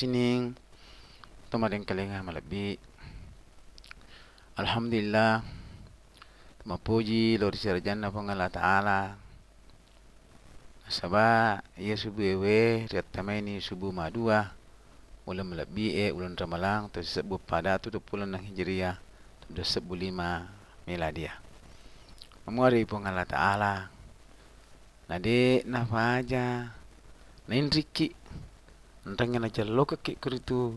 sining tumadeng kalinga malabi Alhamdulillah. Mapuji lor sarjana pong Allah Ta'ala. Saba ia subuh ewe riat tameni subuh madua. Ulan malabi e ulan ramalang tu sebu pada tu tu pulan ng hijriah. Tu sebu lima miladia Mamuari pong Allah Ta'ala. Nade na faja Nindriki Nrangya na jalo kaki kuritu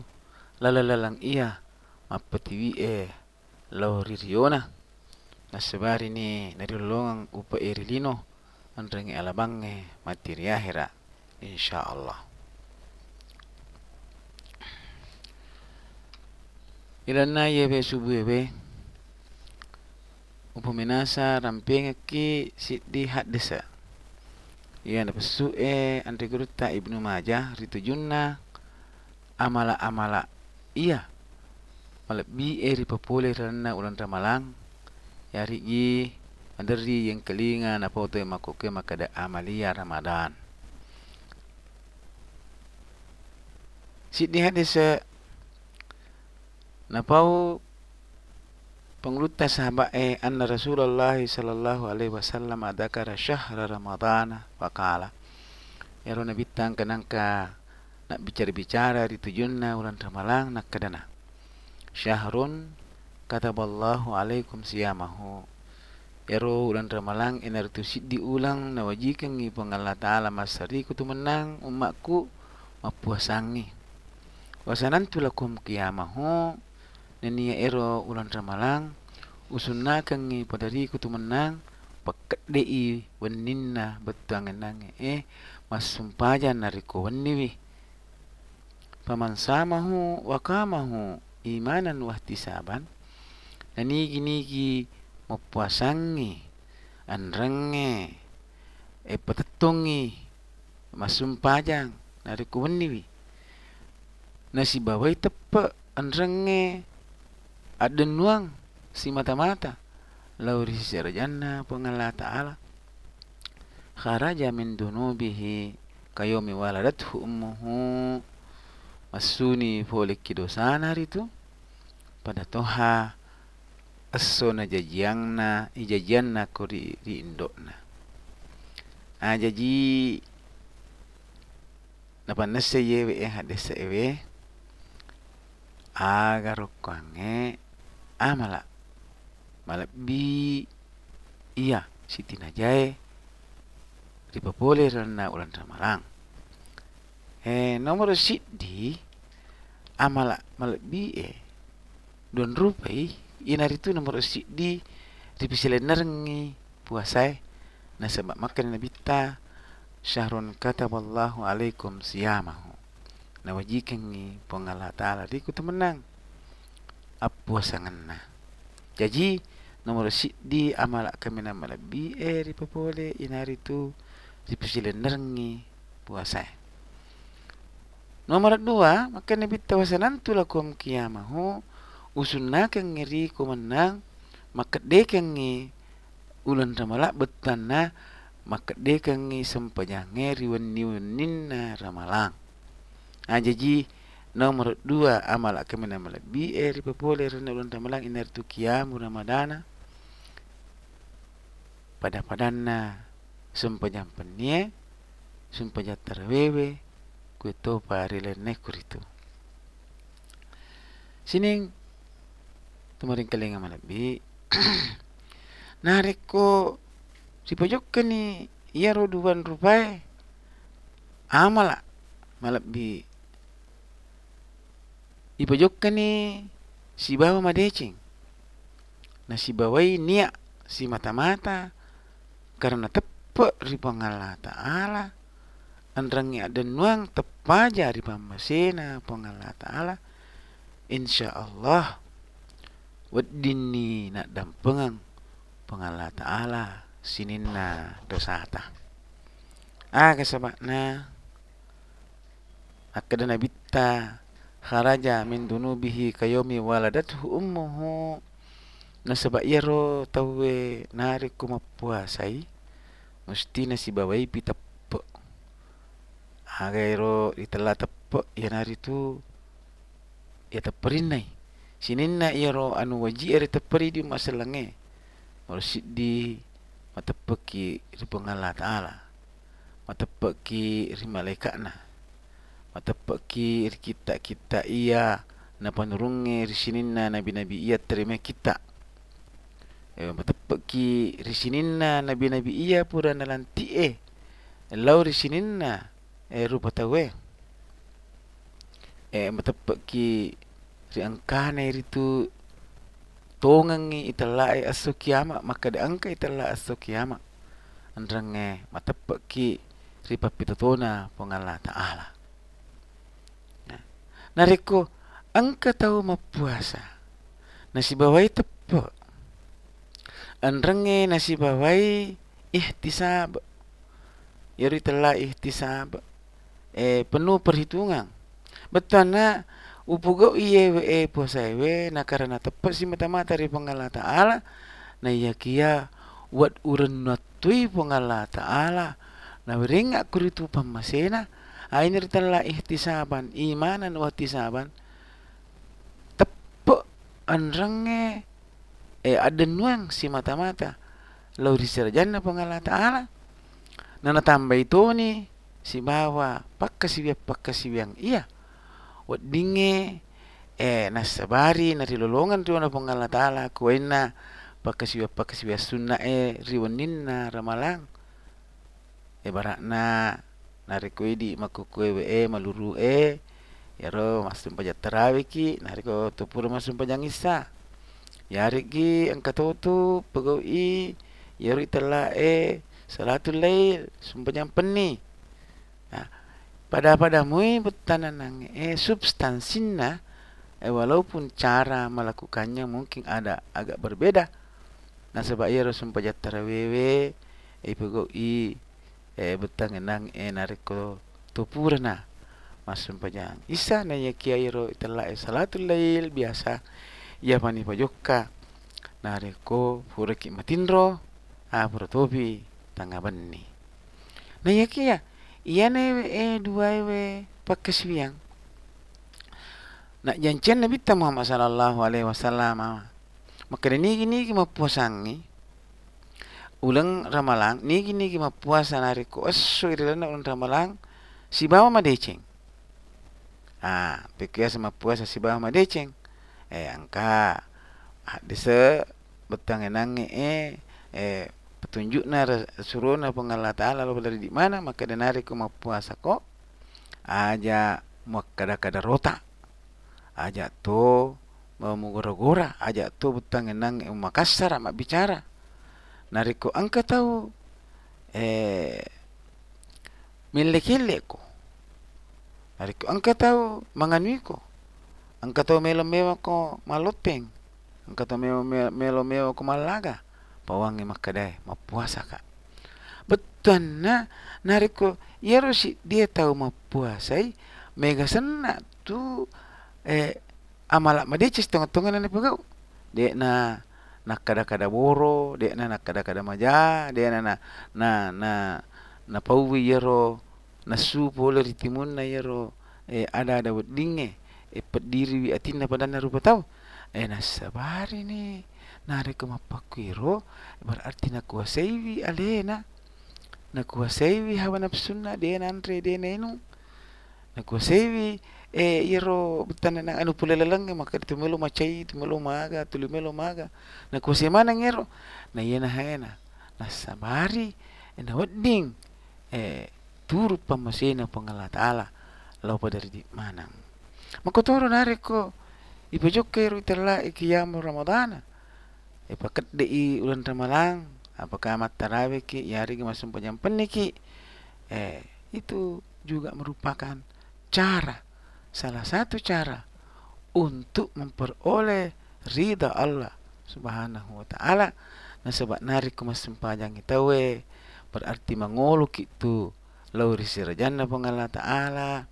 Lalalalang iya. Mapatiwi e Lau ririona Nasabari ni Narilongang upa erilino Nrangya alabange Matiri akhira InsyaAllah. Ilan na yebe subu yebe Upaminasa rampinga ki Sidi hadisa Ya na pasu e ante guruta Ibnu Majah ritu junna amala amala iya. Malap bi e ri papole ranna ulan ramalang. Ya ri gi andari yang kelinga na foto e makoke makada amalia Ramadan. Sidi hadis na Pengluta sahabat eh anna Rasulullah sallallahu alaihi wasallam adakara syahra Ramadhan faqala. Ya Nabi tang kanangka nak bicara-bicara di tujuanna bulan Ramadan nak kadana. Syahrun kataballahu alaikum siyamahu. Ya ro bulan Ramadan enar tu siddi ulang na wajikan ngi pangalla taala masari ku tu menang umatku mapuasangi. Wasanan tulakum kiyamahu nani ero ulan ramalang usunna kangi padari ku tu menang pakat dei weninna betangan nang eh masumpaja nariko weniwi paman samahu wa kamahu imanan wa ihtisaban nani gini ki mapuasangi anrenge e patatongi masumpaja nariko weniwi nasi bawai tepe anrenge ada nuang si mata-mata. Lauri sirjana pengala ta'ala. Kharaja min dunubihi kayomi waladathu ummuhu. Masuni folik kidosana itu pada toha aso na jajiang na ijajian na kuri di indok na ajaji napa nase yewe eh hadese ewe agar kwange amala malap bi iya siti najae riba boleh rana ulan ramalang eh nomor sidi amala malap bi eh. Don rupai ina itu nomor sidi riba sila narengi puasai. Nasabak makan nabi ta syahrun kataballahu alaikum siyamahu. Na wajikan ni pengala taala di kutu apa sangan na jadi nomor si di amal kami nama lebih eh ripa boleh inari tu di pesile puasa. Nomor dua maka nabi tawasanan tu lakum kiamahu usunna kang ngiri ku menang maka de kang ngi ulan ramala betana maka de kang ngi sempajange riwan niwin ramalang. Ha, jadi nomor dua amal kami nama lebih eh riba boleh rena ulang tamalang iner tu kiamu ramadana. Pada padana. Sempajam penie sempajam terwewe. Kuito pari lene kuritu sining tumaring kalinga malabi nariko si pojok kani iya roduan rupai. Amala malabi ipojokkan ni si bawa madecing. Na si bawai niya si mata-mata. Karena tepat ri pangala ta'ala. Andrangi ada nuang tepaja di pamasena pengala taala. Insyaallah waddini nak dampengang pengala taala sininna dosata ah kesabakna akadana bitta kharaja min dunubihi kayomi waladathu ummuhu nasaba yaro tawe nari kuma puasai mesti nasi bawai pita Hagairo di telah tepe ya nari tu ya teperin nai. Sinin na iro anu waji eri teperi di masalange. Orsi di matepeki ri pengala taala. Matepeki ri malaikat ri kita kita iya na panurunge ri sinin na nabi-nabi iya terima kita. Eh matepeki ri sinin na nabi-nabi iya pura nalanti eh. Lau ri sinin na eh rupa tawe eh matapak ki ri angkane ritu tongangi italai aso kiamat maka de angka italai aso kiamat andrange matapak ki ri papitotona pongala taala nariko angka tahu mapuasa nasi bawai tepe andrange nasi bawai ihtisab. Yari telah ihtisab. Eh penuh perhitungan. Betul upugo iye we e posai we na karena tepat si mata mata dari pengala taala na iya kia wat uren natui pengala taala. Na beringa kuritu pamasena ain ritala ihtisaban imanan wa ihtisaban. Tepat anrange eh ada nuang si mata mata lau risarjana pengala taala. Na natambah itu ni si bawa pakka si biak pakka si biang. Iya. Wat dinge eh nasabari na rilolongan tu na pangala taala. Kuena pakka si biak pakka si biak sunna e riwanin na ramalang. E barak na nari kuidi maku kue e maluru e. Ya ro masum pajak terawi ki nari ko tupur masum pajak isa. Ya rigi angkatotu pegau i ya ri telah e salatul lail sumpah yang peni. Pada pada mui betanan nang eh substansinya eh walaupun cara melakukannya mungkin ada agak berbeda. Nah sebab ia rasul pajat tarawewe eh pego i eh betang nang eh nariko tupurna masum pajang isa na ya kiai ro itala eh salatul lail biasa ia pani pajokka nariko fureki matinro ah pura topi tangga benni na ya kiai Iya ne e dua we pakai siang. Nak janjian Nabi Muhammad sallallahu alaihi wasallam. Maka ni gini kita puasangi. Ulang ramalang ni gini kita puasa nari ko asu irilan ulang ramalang si bawa madeceng. Ah, pikir sama puasa si bawa madeceng. Eh angka. Ah, desa betang enang eh eh petunjuk na suruh na pengalat taala lalu dari di mana maka dia narik ke puasa ko. Aja muak kada kada rota. Aja tu mau gora gora aja tu butang enang makasar mak bicara narik ko angka tahu eh milik ko narik ko angka tahu manganui ko angka tahu melo melo ko malopeng angka tahu melo melo melo ko malaga. Pawang emak kadai ma puasa ka betul na nariko ya rosi dia tahu ma puasa i mega senna tu eh amala ma dia cis tengah tengah nani pegau. Dia na nak kada kada boro dia na nak kada kada maja dia na na na na na pauwi yero na su pole ritimun na yero. Eh ada ada wedinge eh pediri wi atina padana rupa tau. Eh nasabari ni. Nare ko mapakwiro berarti na kuasai alena na. Kuasai hawa nafsunna de nanre de nenu na kuasai e iro butana na anu pulalalang maka itu melo macai itu melo maga. Tulu melo maga na kuasai mana ngero na yena hena na sabari na wedding. E turu pamasena pangalat ala lau pada di mana maka toro nare ko ipojok kero itala ikiyamu ramadana e pakat de i ulan ramalang apakah mat tarawih ki yari masum panjang peniki eh itu juga merupakan cara salah satu cara untuk memperoleh ridha Allah Subhanahu wa taala. Nah sebab nari ku masempajang itawe berarti mangoluk itu. Lauri sirajana pang Allah taala.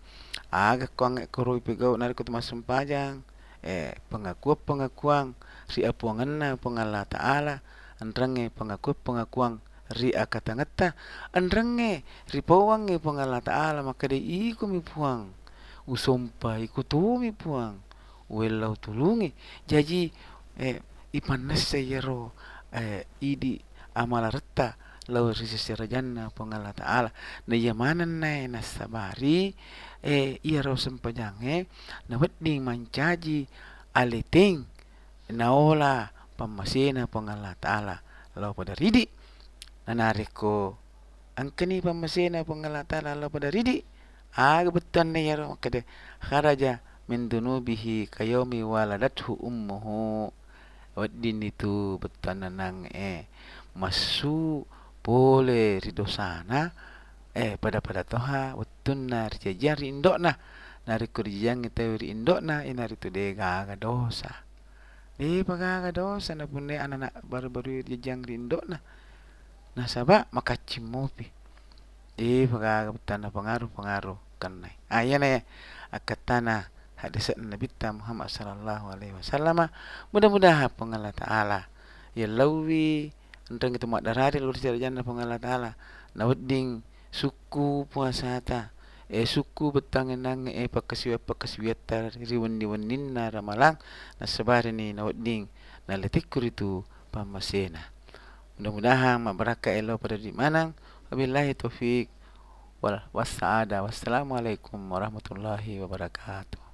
Aga ku ange koroi pegau nari ku masempajang eh pengakuan pengakuan si apuanganna pang Allah taala. Andrange pengakuan pengakuan ri akatangata andrange ri pawange pang Allah taala maka de iku mi puang usompa iku tu mi puang welau tulungi. Jadi eh ipanas sayero eh idi amala retta lau risi sirajanna pengala taala. Na yamana na na sabari eh iya ro sempajange na wedding mancaji aliting na ola pamasina pengala taala lau pada ridi. Na nariko angkeni pamasina pengala taala lau pada ridi aga betan na yaro kade kharaja min dunubihi kayomi waladathu ummuhu wadin itu betananang eh masu boleh rido sana eh pada pada toha watun na rijajar indok na nari kurjang kita ri indok na inari tu de gaga dosa de pagaga dosa na punne anak baru baru rijang ri indok na na saba maka cimupi de pagaga betana pengaruh pengaruh kan ayana akatana hadis Nabi Muhammad sallallahu alaihi wasallam mudah-mudahan pengalat taala. Ya lawi entang itu mak darari lurus dari jannah pengalat taala. Nawading suku puasa ta. E suku betang nang e pakasiwa pakasiwa tar riwan diwan ninna ramalang na sabari ni nawading na letikur itu pamasena mudah-mudahan mabaraka elo pada di manang wabillahi taufik wal wassalamu alaikum warahmatullahi wabarakatuh